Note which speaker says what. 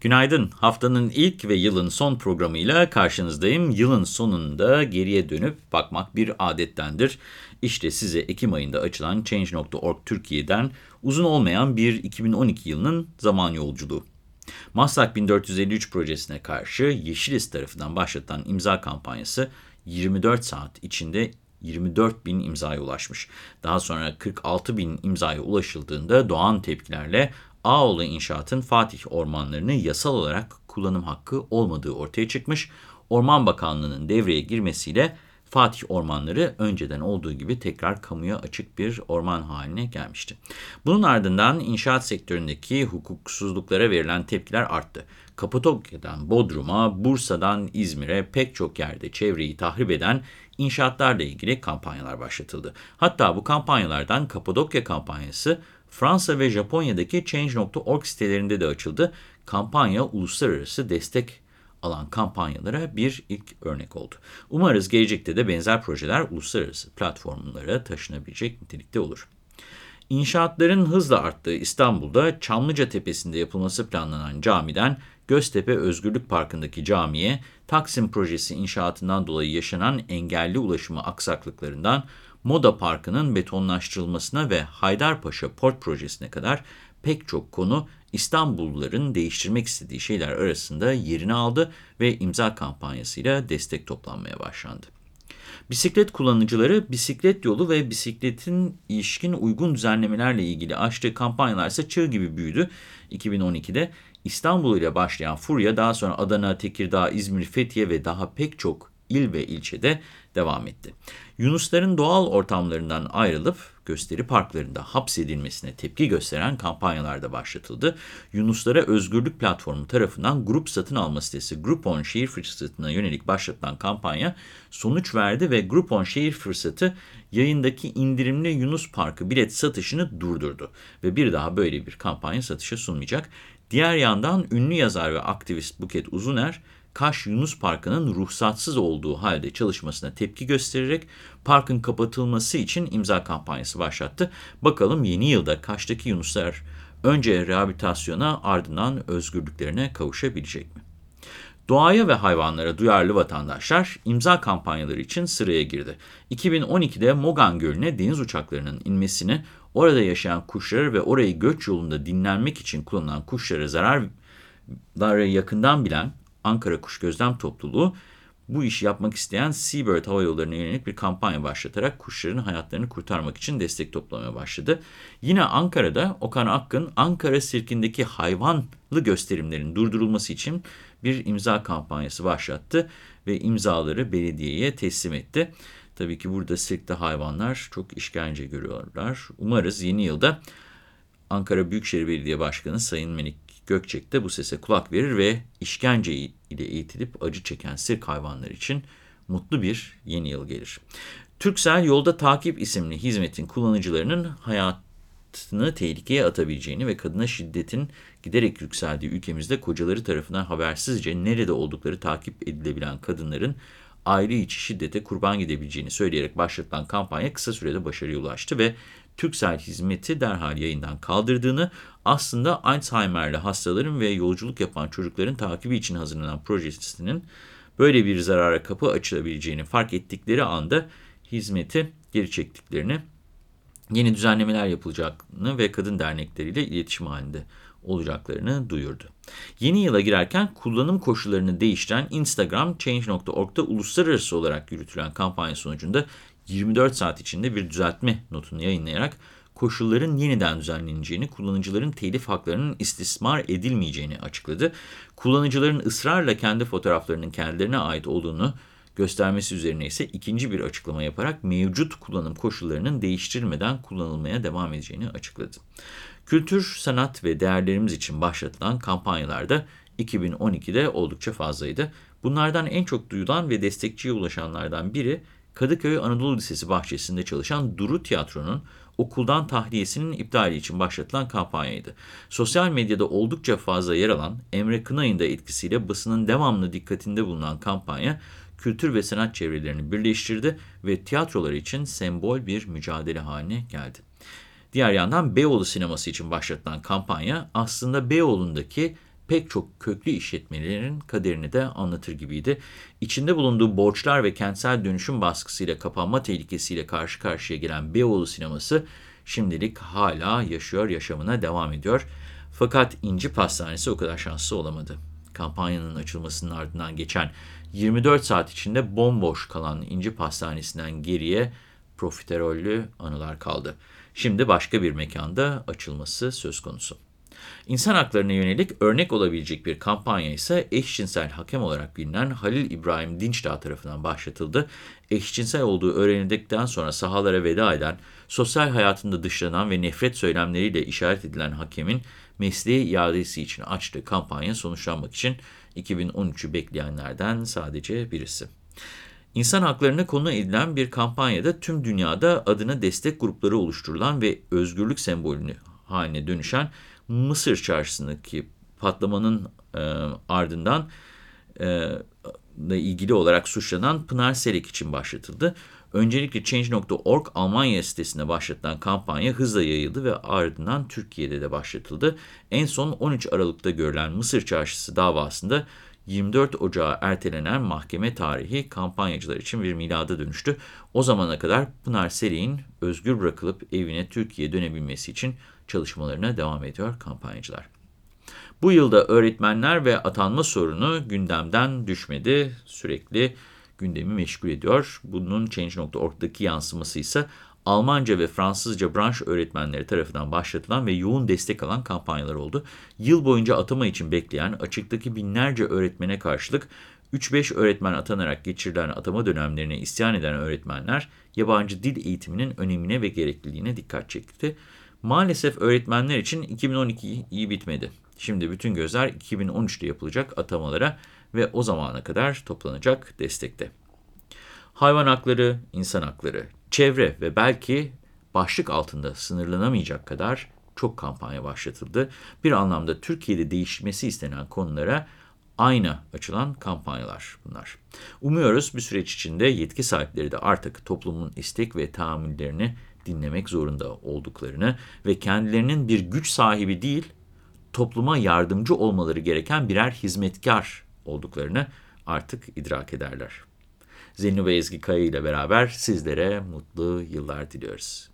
Speaker 1: Günaydın. Haftanın ilk ve yılın son programıyla karşınızdayım. Yılın sonunda geriye dönüp bakmak bir adettendir. İşte size Ekim ayında açılan Change.org Türkiye'den uzun olmayan bir 2012 yılının zaman yolculuğu. Maslak 1453 projesine karşı Yeşiliz tarafından başlatılan imza kampanyası 24 saat içinde 24 bin imzaya ulaşmış. Daha sonra 46 bin imzaya ulaşıldığında doğan tepkilerle Ağoğlu İnşaat'ın Fatih ormanlarını yasal olarak kullanım hakkı olmadığı ortaya çıkmış. Orman Bakanlığı'nın devreye girmesiyle Fatih ormanları önceden olduğu gibi tekrar kamuya açık bir orman haline gelmişti. Bunun ardından inşaat sektöründeki hukuksuzluklara verilen tepkiler arttı. Kapadokya'dan Bodrum'a, Bursa'dan İzmir'e pek çok yerde çevreyi tahrip eden inşaatlarla ilgili kampanyalar başlatıldı. Hatta bu kampanyalardan Kapadokya kampanyası Fransa ve Japonya'daki Change.org sitelerinde de açıldı. Kampanya uluslararası destek alan kampanyalara bir ilk örnek oldu. Umarız gelecekte de benzer projeler uluslararası platformlara taşınabilecek nitelikte olur. İnşaatların hızla arttığı İstanbul'da Çamlıca Tepesi'nde yapılması planlanan camiden Göztepe Özgürlük Parkı'ndaki camiye Taksim Projesi inşaatından dolayı yaşanan engelli ulaşımı aksaklıklarından Moda Parkı'nın betonlaştırılmasına ve Haydarpaşa Port Projesi'ne kadar pek çok konu İstanbulluların değiştirmek istediği şeyler arasında yerini aldı ve imza kampanyasıyla destek toplanmaya başlandı. Bisiklet kullanıcıları bisiklet yolu ve bisikletin ilişkin uygun düzenlemelerle ilgili açtığı kampanyalar ise çığ gibi büyüdü. 2012'de İstanbul ile başlayan furya daha sonra Adana, Tekirdağ, İzmir, Fethiye ve daha pek çok il ve ilçede devam etti. Yunusların doğal ortamlarından ayrılıp gösteri parklarında hapsedilmesine tepki gösteren kampanyalar da başlatıldı. Yunuslara Özgürlük Platformu tarafından grup satın alma sitesi Groupon şehir fırsatına yönelik başlatılan kampanya sonuç verdi ve Groupon şehir fırsatı yayındaki indirimli Yunus Parkı bilet satışını durdurdu ve bir daha böyle bir kampanya satışa sunmayacak. Diğer yandan ünlü yazar ve aktivist Buket Uzuner, Kaş Yunus Parkı'nın ruhsatsız olduğu halde çalışmasına tepki göstererek parkın kapatılması için imza kampanyası başlattı. Bakalım yeni yılda Kaş'taki Yunuslar önce rehabilitasyona ardından özgürlüklerine kavuşabilecek mi? Doğaya ve hayvanlara duyarlı vatandaşlar imza kampanyaları için sıraya girdi. 2012'de Mogan Gölü'ne deniz uçaklarının inmesini, orada yaşayan kuşları ve orayı göç yolunda dinlenmek için kullanılan kuşlara zararları yakından bilen Ankara Kuş Gözlem Topluluğu bu işi yapmak isteyen Seabird Hava Yolları'na yönelik bir kampanya başlatarak kuşların hayatlarını kurtarmak için destek toplamaya başladı. Yine Ankara'da Okan Akın Ankara Sirkindeki hayvanlı gösterimlerin durdurulması için bir imza kampanyası başlattı ve imzaları belediyeye teslim etti. Tabii ki burada sirkte hayvanlar çok işkence görüyorlar. Umarız yeni yılda Ankara Büyükşehir Belediye Başkanı Sayın Melik Gökçek de bu sese kulak verir ve işkence ile eğitilip acı çeken sirk hayvanları için mutlu bir yeni yıl gelir. Türksel Yolda Takip isimli hizmetin kullanıcılarının hayatını tehlikeye atabileceğini ve kadına şiddetin giderek yükseldiği ülkemizde kocaları tarafından habersizce nerede oldukları takip edilebilen kadınların aile içi şiddete kurban gidebileceğini söyleyerek başlatılan kampanya kısa sürede başarıya ulaştı ve Türksel hizmeti derhal yayından kaldırdığını, aslında Alzheimer'li hastaların ve yolculuk yapan çocukların takibi için hazırlanan projesinin böyle bir zarara kapı açılabileceğini fark ettikleri anda hizmeti geri çektiklerini, yeni düzenlemeler yapılacağını ve kadın dernekleriyle iletişim halinde olacaklarını duyurdu. Yeni yıla girerken kullanım koşullarını değiştiren Instagram Change.org'da uluslararası olarak yürütülen kampanya sonucunda 24 saat içinde bir düzeltme notunu yayınlayarak koşulların yeniden düzenleneceğini, kullanıcıların telif haklarının istismar edilmeyeceğini açıkladı. Kullanıcıların ısrarla kendi fotoğraflarının kendilerine ait olduğunu göstermesi üzerine ise ikinci bir açıklama yaparak mevcut kullanım koşullarının değiştirilmeden kullanılmaya devam edeceğini açıkladı. Kültür, sanat ve değerlerimiz için başlatılan kampanyalarda 2012'de oldukça fazlaydı. Bunlardan en çok duyulan ve destekçiye ulaşanlardan biri Kadıköy Anadolu Lisesi bahçesinde çalışan Duru Tiyatro'nun okuldan tahliyesinin iptali için başlatılan kampanyaydı. Sosyal medyada oldukça fazla yer alan Emre Kınay'ın da etkisiyle basının devamlı dikkatinde bulunan kampanya kültür ve sanat çevrelerini birleştirdi ve tiyatrolar için sembol bir mücadele haline geldi. Diğer yandan Beyoğlu sineması için başlatılan kampanya aslında Beyoğlu'ndaki pek çok köklü işletmelerin kaderini de anlatır gibiydi. İçinde bulunduğu borçlar ve kentsel dönüşüm baskısıyla kapanma tehlikesiyle karşı karşıya gelen Beyoğlu sineması şimdilik hala yaşıyor, yaşamına devam ediyor. Fakat İnci Pastanesi o kadar şanslı olamadı. Kampanyanın açılmasının ardından geçen 24 saat içinde bomboş kalan İnci Pastanesi'nden geriye profiterollü anılar kaldı. Şimdi başka bir mekanda açılması söz konusu. İnsan haklarına yönelik örnek olabilecek bir kampanya ise eşcinsel hakem olarak bilinen Halil İbrahim Dinçdağ tarafından başlatıldı. Eşcinsel olduğu öğrenildikten sonra sahalara veda eden, sosyal hayatında dışlanan ve nefret söylemleriyle işaret edilen hakemin mesleği iadesi için açtığı kampanya sonuçlanmak için 2013'ü bekleyenlerden sadece birisi. İnsan haklarına konu edilen bir kampanyada tüm dünyada adına destek grupları oluşturulan ve özgürlük sembolünü haline dönüşen Mısır çarşısındaki patlamanın e, ardından e, ilgili olarak suçlanan Pınar Selek için başlatıldı. Öncelikle Change.org Almanya sitesinde başlatılan kampanya hızla yayıldı ve ardından Türkiye'de de başlatıldı. En son 13 Aralık'ta görülen Mısır Çarşısı davasında 24 Ocağı ertelenen mahkeme tarihi kampanyacılar için bir milada dönüştü. O zamana kadar Pınar Selek'in özgür bırakılıp evine Türkiye'ye dönebilmesi için çalışmalarına devam ediyor kampanyacılar. Bu yılda öğretmenler ve atanma sorunu gündemden düşmedi. Sürekli gündemi meşgul ediyor. Bunun Change.org'daki yansıması ise Almanca ve Fransızca branş öğretmenleri tarafından başlatılan ve yoğun destek alan kampanyalar oldu. Yıl boyunca atama için bekleyen açıktaki binlerce öğretmene karşılık 3-5 öğretmen atanarak geçirilen atama dönemlerine isyan eden öğretmenler yabancı dil eğitiminin önemine ve gerekliliğine dikkat çekti. Maalesef öğretmenler için 2012 iyi bitmedi. Şimdi bütün gözler 2013'te yapılacak atamalara ve o zamana kadar toplanacak destekte. Hayvan hakları, insan hakları, çevre ve belki başlık altında sınırlanamayacak kadar çok kampanya başlatıldı. Bir anlamda Türkiye'de değişmesi istenen konulara ayna açılan kampanyalar bunlar. Umuyoruz bir süreç içinde yetki sahipleri de artık toplumun istek ve tahammüllerini dinlemek zorunda olduklarını ve kendilerinin bir güç sahibi değil, topluma yardımcı olmaları gereken birer hizmetkar olduklarını artık idrak ederler. Zeyno ve Ezgi Kaya ile beraber sizlere mutlu yıllar diliyoruz.